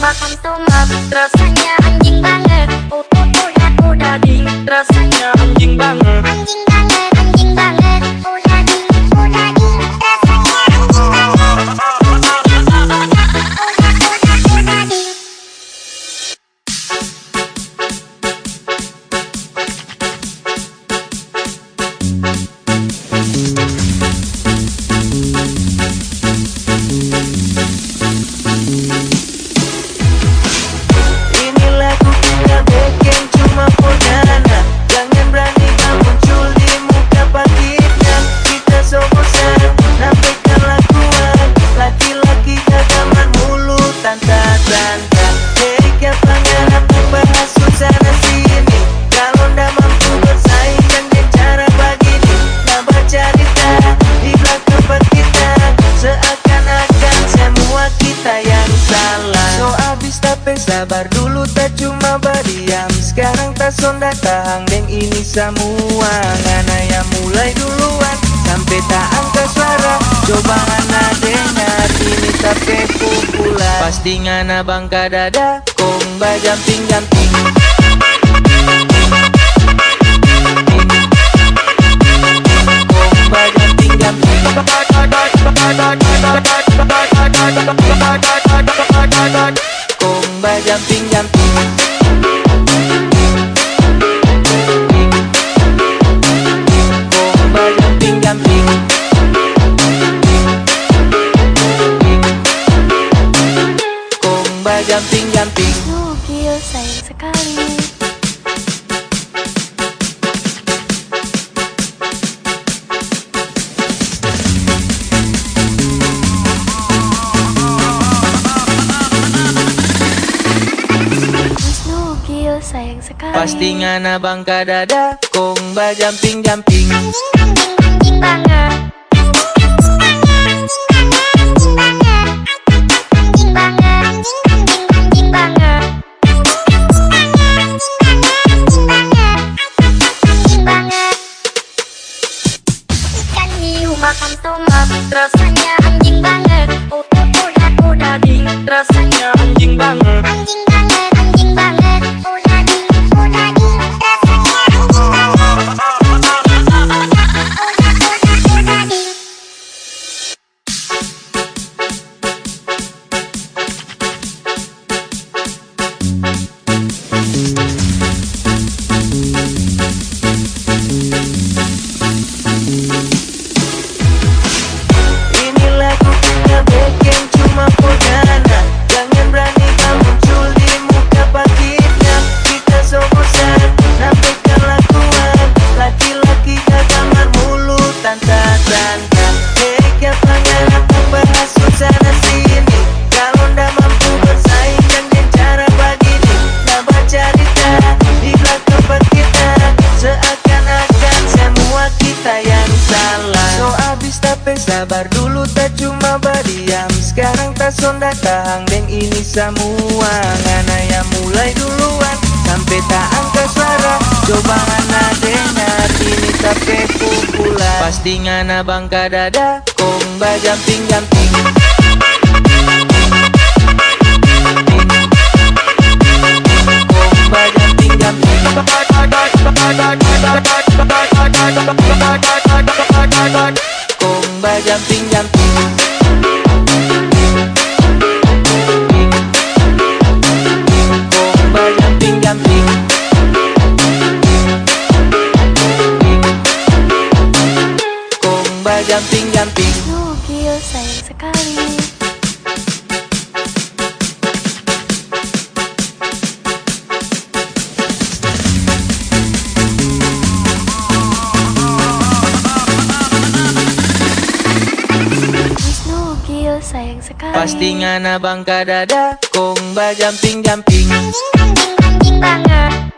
makan tomat Rasanya anjing banget. Oh, oh, oh, oh, daging Rasanya anjing banget mulut tanta-tanta Hei kapangan apa bahas susana sini. Kalau ndak mampu bersaing dengan cara begini. Nambah cerita di belakang kita. Seakan-akan semua kita yang salah. So abis tapi sabar dulu tak cuma berdiam. Sekarang tak sonda tahang deng ini semua Ngana yang mulai duluan. Sampai tak angkat suara Coba ngana tapi ngana bangka dada Kong bajamping-jamping Kong bajamping-jamping Kong bajamping-jamping Bajamping-jamping Gugil sayang sekali. Nugil sayang sekali. Pasti ngana bangka dada Kong bajamping-jamping Anjing Makan tomat Rasanya anjing banget. Oh, ya, oh, daging Rasanya Anjing banget. Anjing Sekarang tak sonda tahang deng ini semua Ngana yang mulai duluan. Sampai tak angkat suara Coba ngana dengar. Ini tapi kumpulan Pasti ngana bangka dada Kong bajamping-jamping Kong bajamping-jamping Kong Kong bajamping-jamping Nugil sayang sekali. Sayang Pasti ngana bangka dada Kong bajamping-jamping Anjing anjing anjing banget